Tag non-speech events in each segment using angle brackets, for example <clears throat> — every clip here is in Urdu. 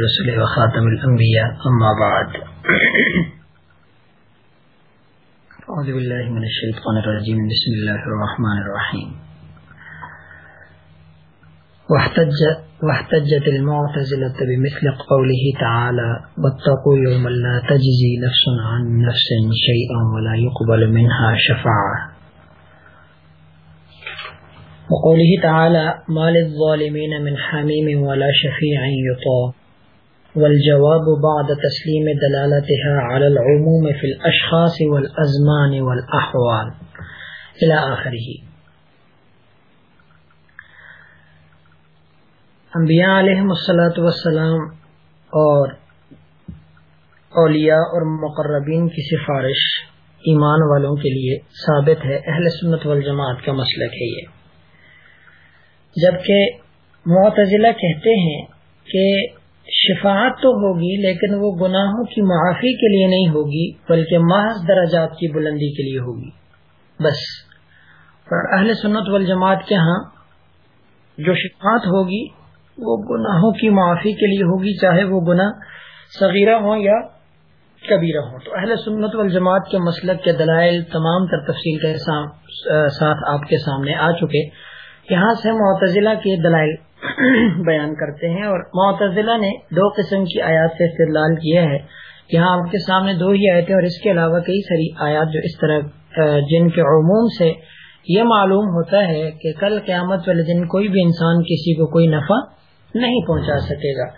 الرسل وخاتم الأنبياء أما بعد. أعوذ بالله من الشيطان الرجيم بسم الله الرحمن الرحيم واحتج واحتجت المعتزلة بمثل قوله تعالى واتقوا يوما لا تجزي نفس عن نفس شيئا ولا يقبل منها شفاعة وقوله تعالى ما للظالمين من حميم ولا شفيع يطاع والجواب بعد تسليم دلالتها على العموم في الأشخاص والأزمان والأحوال. إلى آخره. انبیاء علیہ السلاۃ والسلام اور اولیاء اور مقربین کی سفارش ایمان والوں کے لیے ثابت ہے، اہل سنت والجماعت کا مسلک ہے یہ۔ جبکہ معتزلہ کہتے ہیں کہ شفاعت تو ہوگی، لیکن وہ گناہوں کی معافی کے لیے نہیں ہوگی، بلکہ محض درجات کی بلندی کے لیے ہوگی۔ بس۔ اور اہل سنت والجماعت کے ہاں جو شفاعت ہوگی، وہ گناہوں کی معافی کے لیے ہوگی، چاہے وہ گناہ صغیرہ ہوں یا کبیرہ ہوں۔ تو اہل سنت والجماعت کے مسلک کے دلائل تمام تر تفصیل کے ساتھ آپ کے سامنے آ چکے۔ یہاں سے معتزلہ کے دلائل۔ <coughs> بیان کرتے ہیں اور معتزلہ نے دو قسم کی آیات سے استدلال کیا ہے یہاں آپ کے سامنے دو ہی آیتیں اور اس کے علاوہ کئی ساری آیات جو اس طرح جن کے عموم سے یہ معلوم ہوتا ہے کہ کل قیامت والے دن کوئی بھی انسان کسی کو کوئی نفع نہیں پہنچا سکے گا۔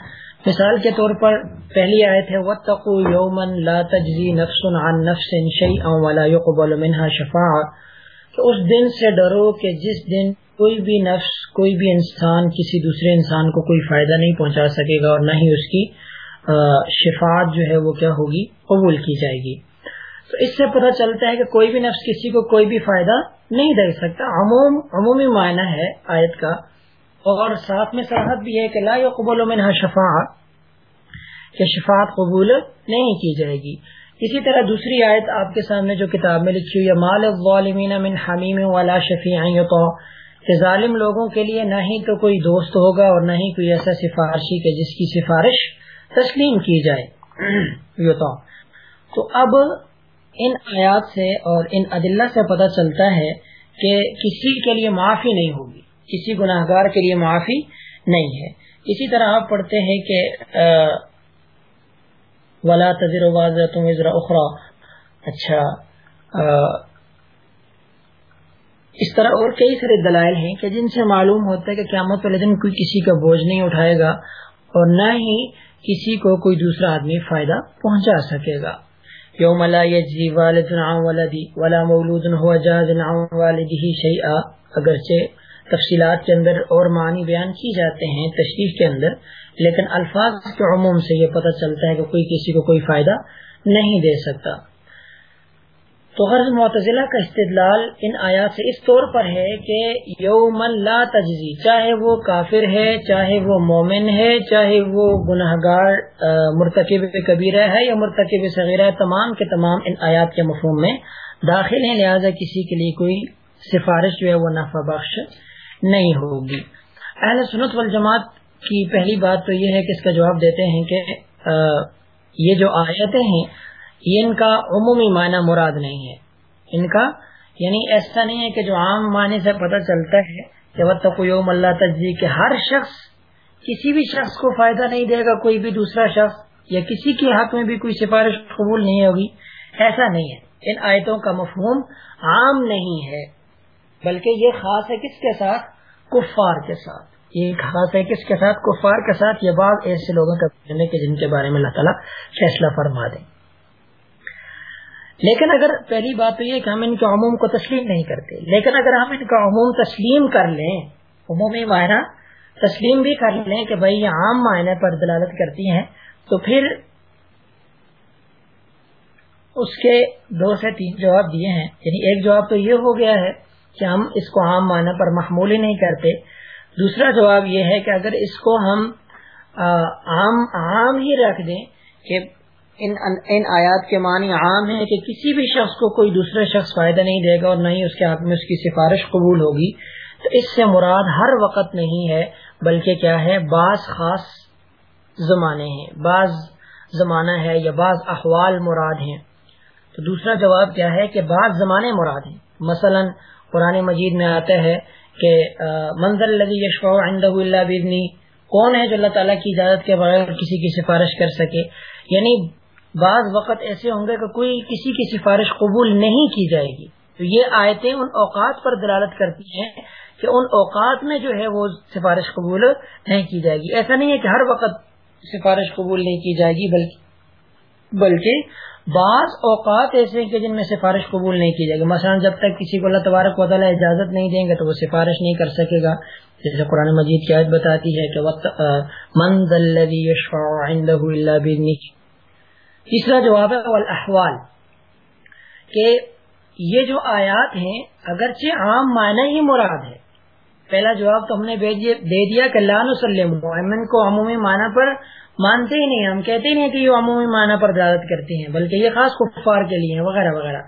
مثال کے طور پر پہلی آیت ہے، وَاتَّقُوا يَوْمًا لَا تَجْزِي نَفْسٌ عَن نَفْسٍ شَيْئًا وَلَا يُقْبَلُ مِنْهَا شَفَاعَةٌ۔ تو اس دن سے ڈرو کہ جس دن کوئی بھی نفس، کوئی بھی انسان، کسی دوسرے انسان کو کوئی فائدہ نہیں پہنچا سکے گا اور نہ ہی اس کی شفاعت جو ہے وہ کیا ہوگی؟ قبول کی جائے گی۔ تو اس سے پتہ چلتا ہے کہ کوئی بھی نفس کسی کو کوئی بھی فائدہ نہیں دے سکتا۔ عموم، عمومی معنی ہے آیت کا۔ اور ساتھ میں سرحد بھی ہے کہ لا قبول منہا شفاعت کہ شفاعت قبول نہیں کی جائے گی۔ اسی طرح دوسری آیت آپ کے سامنے جو کتاب میں لکھی ہوئی ہے مال الظالمین من حمیم ولا شفیع تو کہ ظالم لوگوں کے لیے نہ ہی تو کوئی دوست ہوگا اور نہ ہی کوئی ایسا سفارشی کہ جس کی سفارش تسلیم کی جائے۔ <clears throat> تو۔ اب ان آیات سے اور ان عدلہ سے پتہ چلتا ہے کہ کسی کے لیے معافی نہیں ہوگی، کسی گناہ گار کے لیے معافی نہیں ہے۔ اسی طرح آپ پڑھتے ہیں کہ ولا تذر تم اخرا اچھا اس طرح اور کئی سارے دلائل ہیں کہ جن سے معلوم ہوتا ہے کہ قیامت والے دن کوئی کسی کا بوجھ نہیں اٹھائے گا اور نہ ہی کسی کو کوئی دوسرا آدمی فائدہ پہنچا سکے گا۔ یوم لا یجزی والد عن ولدی ولا مولود هو جاز عن والده شیئا۔ اگرچہ تفصیلات کے اندر اور معنی بیان کی جاتے ہیں تشریح کے اندر، لیکن الفاظ کے عموم سے یہ پتہ چلتا ہے کہ کوئی کسی کو کوئی فائدہ نہیں دے سکتا۔ تو غرض معتزلہ کا استدلال ان آیات سے اس طور پر ہے کہ یوم لا تجزی، چاہے وہ کافر ہے، چاہے وہ مومن ہے، چاہے وہ گناہ گار مرتکب کبیرہ ہے یا مرتکب صغیرہ ہے تمام کے تمام ان آیات کے مفہوم میں داخل ہیں، لہذا کسی کے لیے کوئی سفارش جو ہے وہ نفع بخش نہیں ہوگی۔ اہل سنت والجماعت کی پہلی بات تو یہ ہے کہ اس کا جواب دیتے ہیں کہ یہ جو آیتیں ہیں یہ ان کا عمومی معنی مراد نہیں ہے۔ ان کا یعنی ایسا نہیں ہے کہ جو عام معنی سے پتہ چلتا ہے کہ وہ یوم اللہ تجزی کہ ہر شخص کسی بھی شخص کو فائدہ نہیں دے گا کوئی بھی دوسرا شخص یا کسی کے حق میں بھی کوئی سفارش قبول نہیں ہوگی۔ ایسا نہیں ہے۔ ان آیتوں کا مفہوم عام نہیں ہے۔ بلکہ یہ خاص ہے کس کے ساتھ؟ کفار کے ساتھ۔ یہ خاص ہے کس کے ساتھ؟ کفار کے ساتھ۔ یہ بات ایسے لوگوں کا جن کے بارے میں اللہ تعالیٰ فیصلہ فرما دیں لیکن اگر پہلی بات تو یہ کہ ہم ان کے عموم کو تسلیم نہیں کرتے۔ لیکن اگر ہم ان کا عموم تسلیم کر لیں عمومی معنی تسلیم بھی کر لیں کہ بھائی یہ عام معنی پر دلالت کرتی ہیں، تو پھر اس کے دو سے تین جواب دیے ہیں۔ یعنی ایک جواب تو یہ ہو گیا ہے کہ ہم اس کو عام معنی پر محمول ہی نہیں کرتے۔ دوسرا جواب یہ ہے کہ اگر اس کو ہم عام عام ہی رکھ دیں کہ ان ان آیات کے معنی عام ہے کہ کسی بھی شخص کو کوئی دوسرا شخص فائدہ نہیں دے گا اور نہ ہی اس کے حق میں اس کی سفارش قبول ہوگی۔ تو اس سے مراد ہر وقت نہیں ہے، بلکہ کیا ہے؟ بعض خاص زمانے ہیں۔ بعض زمانہ ہے یا بعض احوال مراد ہیں۔ تو دوسرا جواب کیا ہے کہ بعض زمانے مراد ہیں۔ مثلا قرآن مجید میں آتا ہے کہ منظر لگی یشفا اللہ بزنی کون ہے جو اللہ تعالیٰ کی اجازت کے بغیر کسی کی سفارش کر سکے؟ یعنی بعض وقت ایسے ہوں گے کہ کوئی کسی کی سفارش قبول نہیں کی جائے گی۔ تو یہ آیتیں ان اوقات پر دلالت کرتی ہیں کہ ان اوقات میں جو ہے وہ سفارش قبول نہیں کی جائے گی۔ ایسا نہیں ہے کہ ہر وقت سفارش قبول نہیں کی جائے گی، بلکہ بلکہ بعض اوقات ایسے ہیں کہ جن میں سفارش قبول نہیں کی جائے گی۔ مثلا جب تک کسی کو اللہ تبارک و تعالیٰ اجازت نہیں دیں گے تو وہ سفارش نہیں کر سکے گا۔ جیسے قرآن مجید کی آیت بتاتی ہے کہ تیسرا جواب ہے والاحوال کہ یہ جو آیات ہیں، اگرچہ عام معنی ہی مراد ہے، پہلا جواب تو ہم نے دے دیا کہ لان وسلم کو عمومی معنی پر مانتے ہی نہیں، ہم کہتے ہی نہیں کہ یہ عمومی معنی پر دعوت کرتے ہیں، بلکہ یہ خاص کفار کے لیے وغیرہ وغیرہ۔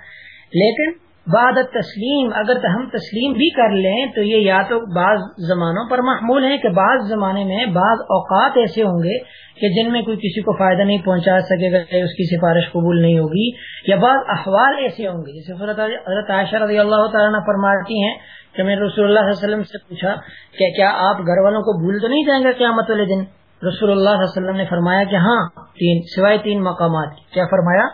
لیکن بعد تسلیم، اگر ہم تسلیم بھی کر لیں تو یہ یا تو بعض زمانوں پر محمول ہے کہ بعض زمانے میں بعض اوقات ایسے ہوں گے کہ جن میں کوئی کسی کو فائدہ نہیں پہنچا سکے گا اس کی سفارش قبول نہیں ہوگی، یا بعض احوال ایسے ہوں گے۔ جیسے حضرت عائشہ رضی اللہ تعالیٰ فرماتی ہیں کہ میں رسول اللہ علیہ وسلم سے پوچھا کہ کیا آپ گھر والوں کو بھول تو نہیں جائیں گے قیامت والے دن؟ رسول اللہ علیہ وسلم نے فرمایا کہ ہاں تین سوائے تین مقامات کیا فرمایا؟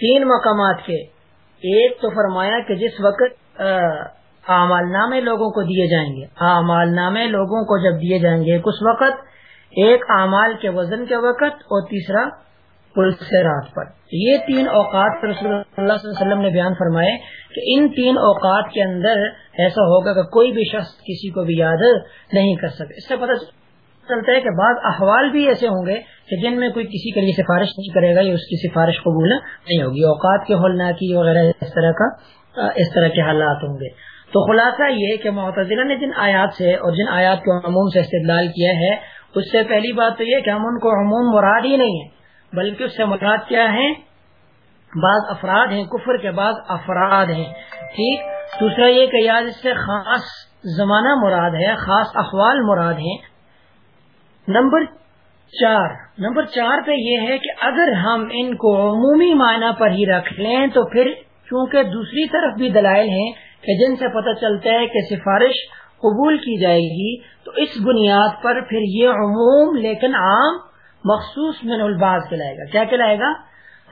تین مقامات کے۔ ایک تو فرمایا کہ جس وقت اعمال نامے لوگوں کو دیے جائیں گے۔ اعمال نامے لوگوں کو جب دیے جائیں گے کس وقت، ایک اعمال کے وزن کے وقت اور تیسرا سے رات پر۔ یہ تین اوقات رسول اللہ صلی اللہ علیہ وسلم نے بیان فرمائے کہ ان تین اوقات کے اندر ایسا ہوگا کہ کوئی بھی شخص کسی کو بھی یاد نہیں کر سکے۔ اس سے پتہ چلتا ہے کہ بعض احوال بھی ایسے ہوں گے کہ جن میں کوئی کسی کے لیے سفارش نہیں کرے گا یا اس کی سفارش قبول نہیں ہوگی۔ اوقات کے ہولناکی وغیرہ اس طرح کا، اس طرح کے حالات ہوں گے۔ تو خلاصہ یہ کہ معتزلہ نے جن آیات سے اور جن آیات کو عموم سے استدلال کیا ہے، اس سے پہلی بات تو یہ کہ ہم ان کو عموم مراد ہی نہیں ہے بلکہ اس سے مراد کیا ہے بعض افراد ہیں، کفر کے بعض افراد ہیں۔ ٹھیک؟ دوسرا یہ کہ یاد اس سے خاص زمانہ مراد ہے، خاص احوال مراد ہیں۔ نمبر چار۔ نمبر چار پہ یہ ہے کہ اگر ہم ان کو عمومی معنی پر ہی رکھ لیں تو پھر چونکہ دوسری طرف بھی دلائل ہیں کہ جن سے پتہ چلتا ہے کہ سفارش قبول کی جائے گی، تو اس بنیاد پر پھر یہ عموم لیکن عام مخصوص من الباز کہلائے گا۔ کیا کہلائے گا؟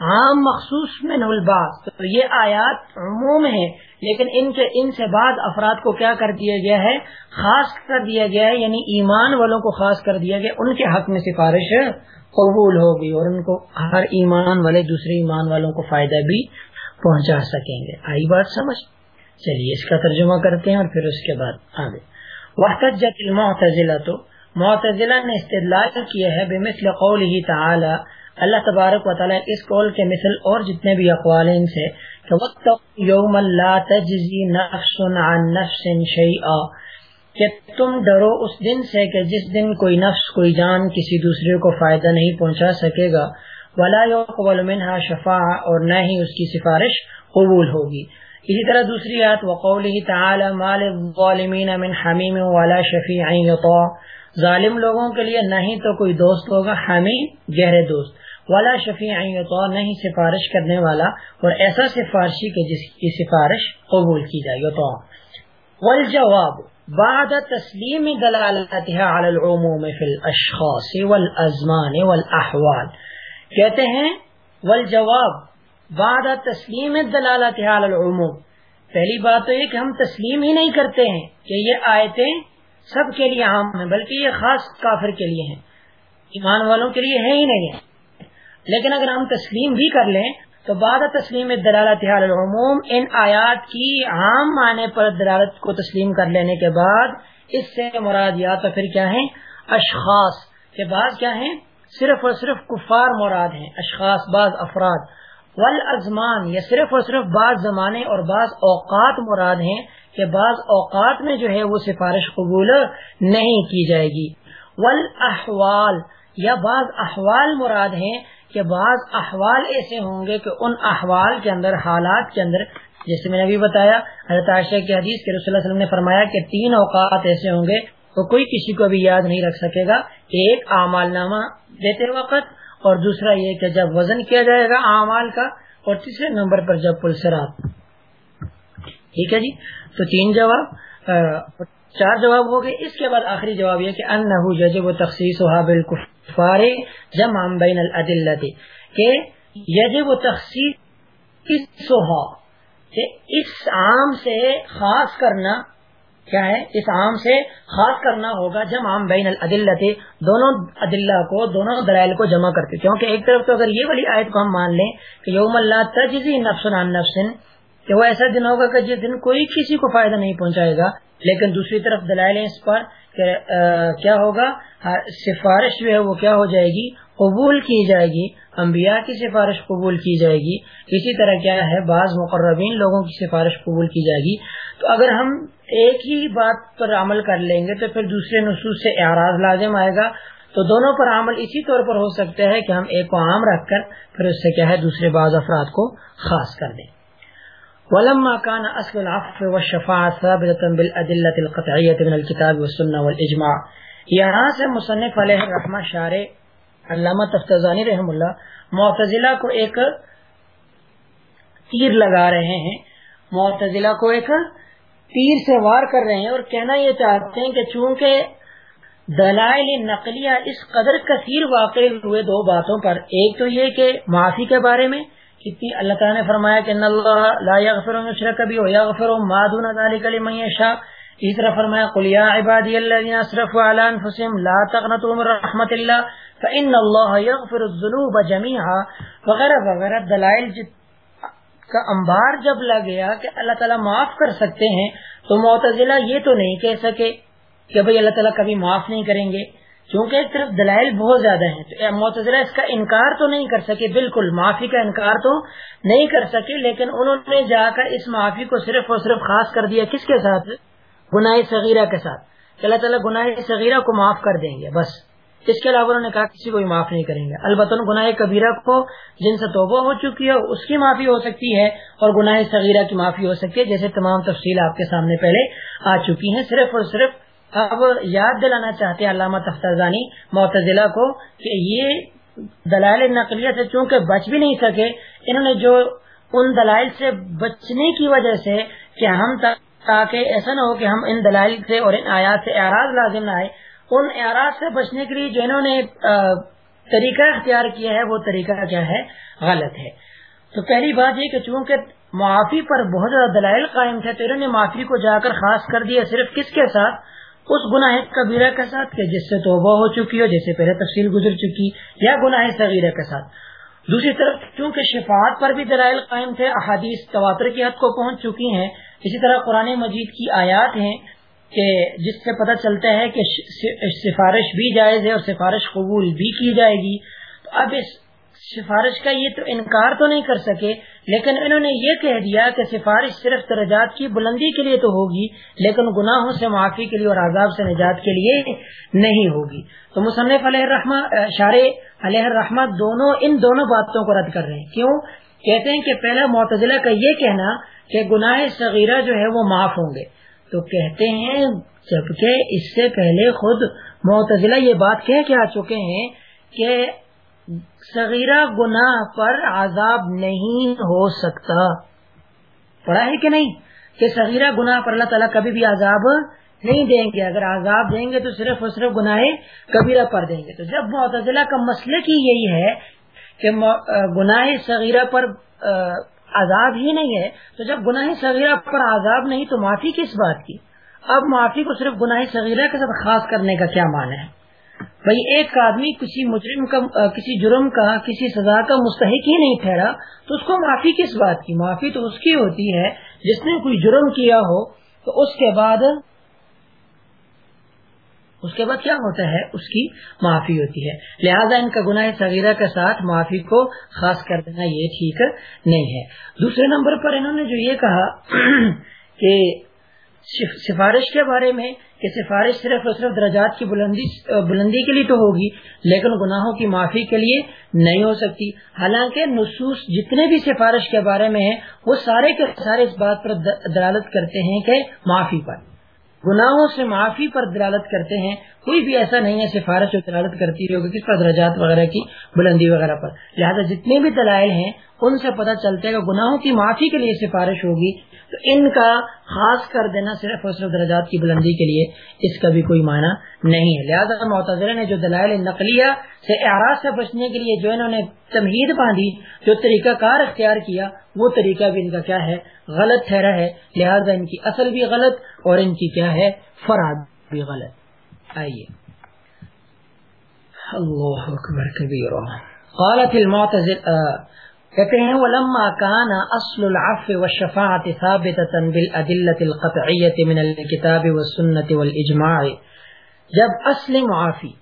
عام مخصوص من الباز تو یہ آیات عموم ہے لیکن ان کے ان سے بعد افراد کو کیا کر دیا گیا ہے؟ خاص کر دیا گیا ہے یعنی ایمان والوں کو خاص کر دیا گیا ان کے حق میں سفارش قبول ہوگی اور ان کو ہر ایمان والے دوسرے ایمان والوں کو فائدہ بھی پہنچا سکیں گے۔ آئی بات سمجھ؟ چلیے، اس کا ترجمہ کرتے ہیں اور پھر اس کے بعد آگے۔ وقت جت المعتزلہ تو معتزلہ نے استدلال کیا ہے بے مثل قول ہی تعالی اللہ تبارک و تعالیٰ اس قول کے مثل اور جتنے بھی اقوال ان سے کہ وقت یوم اللہ تجزی نفس عن نفس شیئا، کہ تم ڈرو اس دن سے کہ جس دن کوئی نفس، کوئی جان کسی دوسرے کو فائدہ نہیں پہنچا سکے گا۔ ولا يقبل منها شفاعہ اور نہ ہی اس کی سفارش قبول ہوگی۔ اسی طرح دوسری آیت، وقوله تعالی مال الظالمین من حمیم ولا شفیع یطاع ظالم لوگوں کے لیے نہ ہی تو کوئی دوست ہوگا، حمیم، گہرے دوست۔ والا شفیع تو نہیں سفارش کرنے والا، اور ایسا سفارشی کے جس کی سفارش قبول کی جائے تو والجواب، بعد تسلیم دلالتها على العموم في الاشخاص والازمان والاحوال کہتے ہیں، والجواب بعد تسلیم دلالتها على العموم۔ پہلی بات تو یہ کہ ہم تسلیم ہی نہیں کرتے ہیں کہ یہ آیتیں سب کے لیے عام ہیں، بلکہ یہ خاص کافر کے لیے ہیں۔ ایمان والوں کے لیے ہے ہی نہیں۔ ہے لیکن اگر ہم تسلیم بھی کر لیں، تو بعد تسلیم دلالت العموم ان آیات کی عام معنی پر دلالت کو تسلیم کر لینے کے بعد اس سے مراد یا تو پھر کیا ہیں؟ اشخاص۔ کے بعد کیا ہیں؟ صرف اور صرف کفار مراد ہیں۔ اشخاص، بعض افراد۔ والازمان یا صرف اور صرف بعض زمانے اور بعض اوقات مراد ہیں کہ بعض اوقات میں جو ہے وہ سفارش قبول نہیں کی جائے گی۔ والاحوال یا بعض احوال مراد ہیں کہ بعض احوال ایسے ہوں گے کہ ان احوال کے اندر، حالات کے اندر جیسے میں نے ابھی بتایا، حضرت عائشہ کی حدیث کے رسول اللہ علیہ وسلم نے فرمایا کہ تین اوقات ایسے ہوں گے وہ کوئی کسی کو بھی یاد نہیں رکھ سکے گا ایک اعمال نامہ دیتے وقت اور دوسرا یہ کہ جب وزن کیا جائے گا اعمال کا، اور تیسرے نمبر پر جب پلسرات ٹھیک ہے جی؟ تو تین جواب چار جواب ہو گئے۔ اس کے بعد آخری جواب یہ کہ ان یجب تخصیص بالکفار جمع بین العدلت کہ یجب تخصیص اس عام سے خاص کرنا کیا ہے؟ اس عام سے خاص کرنا ہوگا جب عام بین العدلت دونوں عدلہ کو، دونوں دلائل کو جمع کرتے کیونکہ ایک طرف تو اگر یہ والی آیت کو ہم مان لیں کہ یوم اللہ تجزی نفس عن نفس، کہ وہ ایسا دن ہوگا کہ جس دن کوئی کسی کو فائدہ نہیں پہنچائے گا۔ لیکن دوسری طرف دلائل اس پر کہ کیا ہوگا؟ سفارش جو ہے وہ کیا ہو جائے گی؟ قبول کی جائے گی۔ انبیاء کی سفارش قبول کی جائے گی۔ اسی طرح کیا ہے؟ بعض مقربین لوگوں کی سفارش قبول کی جائے گی۔ تو اگر ہم ایک ہی بات پر عمل کر لیں گے تو پھر دوسرے نصوص سے اعراض لازم آئے گا۔ تو دونوں پر عمل اسی طور پر ہو سکتا ہے کہ ہم ایک کو عام رکھ کر پھر اس سے کیا ہے دوسرے بعض افراد کو خاص کر دیں۔ ولما كان اصل العفو والشفاعه ثابته بالادله القطعيه من الكتاب والسنه والاجماع یہاں سے مصنف علیہ الرحمہ شارع علامہ تفتزانی رحم اللہ۔ معتزلہ کو ایک تیر لگا رہے ہیں۔ معتزلہ کو ایک تیر سے وار کر رہے ہیں اور کہنا یہ چاہتے ہیں کہ چونکہ دلائل نقلیہ اس قدر کثیر واقع ہوئے دو باتوں پر، ایک تو یہ کہ معافی کے بارے میں کتنی اللہ تعالیٰ نے فرمایا کہ اللہ لا یغفر يغفر يشرك به ويغفر ما دون ذلك لمن يشاء اس طرح فرمایا قل یا عبادی الذين اسرفوا على انفسهم لا تقنطوا من رحمت اللہ فان الله يغفر الذنوب جميعا وغیرہ وغیرہ دلائل کا انبار جب لگ گیا کہ اللہ تعالیٰ معاف کر سکتے ہیں، تو معتزلہ یہ تو نہیں کہہ سکے کہ بھئی اللہ تعالیٰ کبھی معاف نہیں کریں گے۔ چونکہ ایک طرف دلائل بہت زیادہ ہیں۔ تو معتظرہ اس کا انکار تو نہیں کر سکے، بالکل معافی کا انکار تو نہیں کر سکے، لیکن انہوں نے جا کر اس معافی کو صرف اور صرف خاص کر دیا کس کے ساتھ؟ گناہ صغیرہ کے ساتھ۔ کہ اللہ تعالیٰ گناہ صغیرہ کو معاف کر دیں گے، بس۔ اس کے علاوہ انہوں نے کہا کسی کو بھی معاف نہیں کریں گے۔ البتہ گناہ کبیرہ کو جن سے توبہ ہو چکی ہے، اس کی معافی ہو سکتی ہے اور گناہ صغیرہ کی معافی ہو سکتی ہے، جیسے تمام تفصیل آپ کے سامنے پہلے آ چکی ہیں۔ صرف اور صرف اب یاد دلانا چاہتے ہیں علامہ تفترزانی معتزلہ کو کہ یہ دلائل نقلیہ سے چونکہ بچ بھی نہیں سکے، انہوں نے جو ان دلائل سے بچنے کی وجہ سے کہ ہم تاکہ ایسا نہ ہو کہ ہم ان دلائل سے اور ان آیات سے اعراض لازم نہ آئے ان اعراض سے بچنے کے لیے جو انہوں نے طریقہ اختیار کیا ہے، وہ طریقہ کیا ہے، غلط ہے۔ تو پہلی بات یہ کہ چونکہ معافی پر بہت زیادہ دلائل قائم تھے، تو انہوں نے معافی کو جا کر خاص کر دیا صرف کس کے ساتھ؟ اس گناہ کبیرہ کے ساتھ کہ جس سے توبہ ہو چکی ہو جیسے پہلے تفصیل گزر چکی، یا گناہ صغیرہ کے ساتھ۔ دوسری طرف، چونکہ شفاعت پر بھی دلائل قائم تھے، احادیث تواتر کی حد کو پہنچ چکی ہیں، اسی طرح قرآن مجید کی آیات ہیں۔ کہ جس سے پتہ چلتا ہے کہ سفارش بھی جائز ہے اور سفارش قبول بھی کی جائے گی۔ تو اب اس سفارش کا یہ تو انکار تو نہیں کر سکے، لیکن انہوں نے یہ کہہ دیا کہ سفارش صرف درجات کی بلندی کے لیے تو ہوگی، لیکن گناہوں سے معافی کے لیے اور عذاب سے نجات کے لیے نہیں ہوگی۔ تو مصنف علیہ الرحمہ شار علیہ الرحمہ دونوں، ان دونوں باتوں کو رد کر رہے ہیں۔ کیوں؟ کہتے ہیں کہ پہلا معتزلہ کا یہ کہنا کہ گناہ صغیرہ جو ہے وہ معاف ہوں گے۔ تو کہتے ہیں، جبکہ اس سے پہلے خود معتزلہ یہ بات کہہ کے آ چکے ہیں کہ صغیرہ گناہ پر عذاب نہیں ہو سکتا۔ پڑھا ہے کہ نہیں؟ کہ صغیرہ گناہ پر اللہ تعالیٰ کبھی بھی عذاب نہیں دیں گے۔ اگر عذاب دیں گے تو صرف اور صرف گناہ کبیرہ پر دیں گے۔ تو جب معتزلہ کا مسئلہ کی یہی ہے کہ گناہ صغیرہ پر عذاب ہی نہیں ہے، تو جب گناہ صغیرہ پر عذاب نہیں تو معافی کس بات کی؟ اب معافی کو صرف گناہ صغیرہ کے ساتھ خاص کرنے کا کیا معنی ہے؟ بھائی، ایک آدمی کسی مجرم کا، کسی جرم کا، کسی سزا کا مستحق ہی نہیں ٹھہرا، تو اس کو معافی کس بات کی؟ معافی تو اس کی ہوتی ہے، جس نے کوئی جرم کیا ہو، تو اس کے بعد اس کے بعد کیا ہوتا ہے؟ اس کی معافی ہوتی ہے۔ لہذا ان کا گناہ صغیرہ کے ساتھ معافی کو خاص کر دینا یہ ٹھیک نہیں ہے۔ دوسرے نمبر پر انہوں نے جو یہ کہا <clears throat> کہ سفارش کے بارے میں کہ سفارش صرف اور صرف درجات کی بلندی بلندی کے لیے تو ہوگی، لیکن گناہوں کی معافی کے لیے نہیں ہو سکتی۔ حالانکہ نصوص جتنے بھی سفارش کے بارے میں ہیں، وہ سارے کے سارے اس بات پر دلالت کرتے ہیں کہ معافی پر۔ گناہوں سے معافی پر دلالت کرتے ہیں کوئی بھی ایسا نہیں ہے سفارش جو دلالت کرتی ہوگی کس پر درجات وغیرہ کی بلندی وغیرہ پر۔ لہذا جتنے بھی دلائل ہیں، ان سے پتہ چلتا ہے کہ گناہوں کی معافی کے لیے سفارش ہوگی۔ تو ان کا خاص کر دینا صرف اور صرف درجات کی بلندی کے لیے اس کا بھی کوئی معنی نہیں ہے۔ لہٰذا معتظر نے جو دلائل نقلیہ سے اعراض سے بچنے کے لیے جو انہوں نے تمہید باندھی، جو طریقہ کار اختیار کیا، وہ طریقہ بھی ان کا کیا ہے؟ غلط ٹھہرا ہے۔ لہذا ان کی اصل بھی غلط اور ان کی کیا ہے؟ فراد بھی غلط۔ آئیے۔ اللہ اکبر قالت المعتزل کہتے ہیں، ولما كان اصل العفو والشفاعه ثابته بالادله القطعيه من الكتاب والسنه والاجماع جب اصل معافی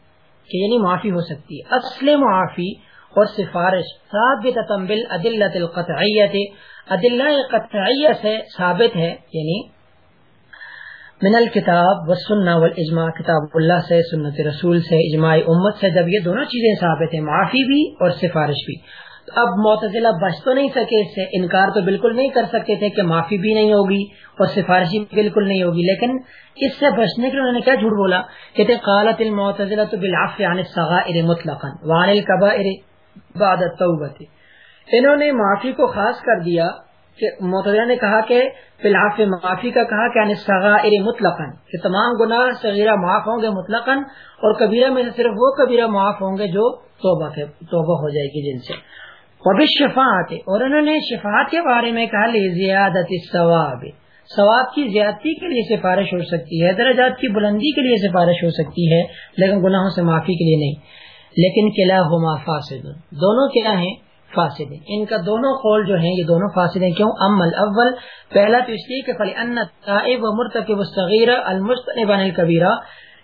کہ یعنی معافی ہو سکتی ہے۔ اصل معافی اور سفارش ثابته بالادله القطعيه ادلہ قطعیہ سے ثابت ہے یعنی من الکتاب والسنہ والاجماع، کتاب اللہ سے، سنت رسول سے، اجماع امت سے، جب یہ دونوں چیزیں ثابت ہیں، معافی بھی اور سفارش بھی۔ اب معتزلہ بچ تو نہیں سکے اس سے، انکار تو بالکل نہیں کر سکتے تھے کہ معافی بھی نہیں ہوگی اور سفارشی بالکل نہیں ہوگی، لیکن اس سے بچنے کے لیے انہوں نے کیا جھوٹ بولا؟ کہتے قالت المعتزلہ تو بالعف عن الصغائر مطلقا وعن الكبائر بعد التوبہ انہوں نے معافی کو خاص کر دیا کہ نے کہا کہ بالعف معافی کا کہا کہ عن الصغائر کہ تمام گناہ صغیرہ معاف ہوں گے مطلقا، اور کبیرہ میں صرف وہ کبیرہ معاف ہوں گے جو توبہ کے توبہ ہو جائے گی جن سے۔ وبی شفاعت اور انہوں نے شفاعت کے بارے میں کہا، لی زیادت ثواب ثواب کی زیادتی کے لیے سفارش ہو سکتی ہے، درجات کی بلندی کے لیے سفارش ہو سکتی ہے، لیکن گناہوں سے معافی کے لیے نہیں۔ لیکن قلعہ ہما فاسد دونوں کیا ہیں؟ فاسد ہیں ان کا دونوں قول جو ہیں، یہ دونوں فاسد ہیں کیوں؟ امل اول پہلا تو اس لیے کہ فلی ان طائب و مرتکب الصغیر المستنب عن الکبیرہ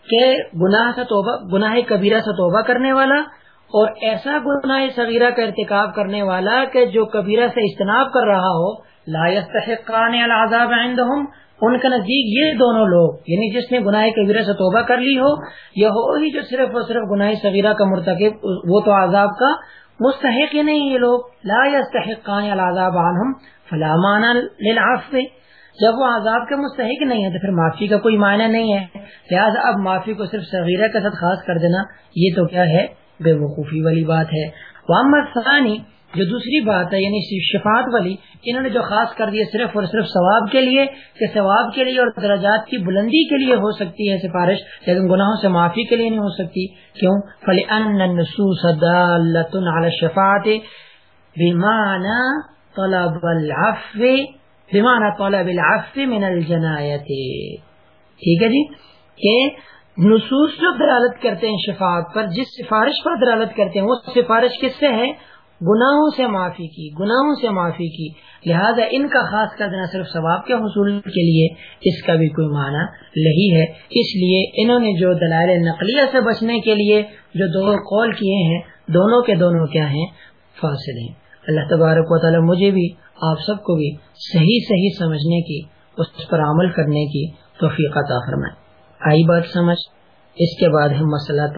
کہ گناہ سے توبہ، گناہ کبیرہ سے توبہ کرنے والا اور ایسا گناہ صغیرہ کا ارتکاب کرنے والا کہ جو کبیرہ سے اجتناب کر رہا ہو، لا يستحقان العذاب عندهم۔ ان کا نزدیک یہ دونوں لوگ یعنی جس نے گناہ کبیرہ سے توبہ کر لی ہو، یا ہو ہی جو صرف اور صرف گناہ صغیرہ کا مرتکب، وہ تو عذاب کا مستحق ہی نہیں یہ لوگ لا يستحقان العذاب عنهم فلا معنى للعفو۔ جب وہ عذاب کے مستحق نہیں ہے تو پھر معافی کا کوئی معنی نہیں ہے۔ لہٰذا اب معافی کو صرف صغیرہ کے ساتھ خاص کر دینا، یہ تو کیا ہے؟ بے وقوفی والی بات ہے۔ محمد ثانی جو دوسری بات ہے یعنی شفاعت والی، انہوں نے جو خاص کر دیا صرف اور صرف ثواب کے لیے، کہ ثواب کے لیے اور درجات کی بلندی کے لیے ہو سکتی ہے سفارش، لیکن گناہوں سے معافی کے لیے نہیں ہو سکتی۔ کیوں؟ فلی النصوص على الشفاعت بمعنى طلب العفو بمعنى طلب العفو من الجنایت ٹھیک ہے جی؟ کہ نصوص جو دلالت کرتے ہیں شفاعت پر، جس سفارش پر دلالت کرتے ہیں، وہ سفارش کس سے ہے؟ گناہوں سے معافی کی، گناہوں سے معافی کی۔ لہذا ان کا خاص کر دینا صرف ثواب کے حصول کے لیے، اس کا بھی کوئی معنی نہیں ہے۔ اس لیے انہوں نے جو دلائل نقلیہ سے بچنے کے لیے جو دو قول کیے ہیں، دونوں کے دونوں کیا ہیں؟ فاصل ہیں اللہ تبارک و تعالی مجھے بھی، آپ سب کو بھی صحیح صحیح سمجھنے کی، اس پر عمل کرنے کی توفیق عطا فرمائے۔ آئی بات سمجھ، اس کے بعد ہم مسئلہ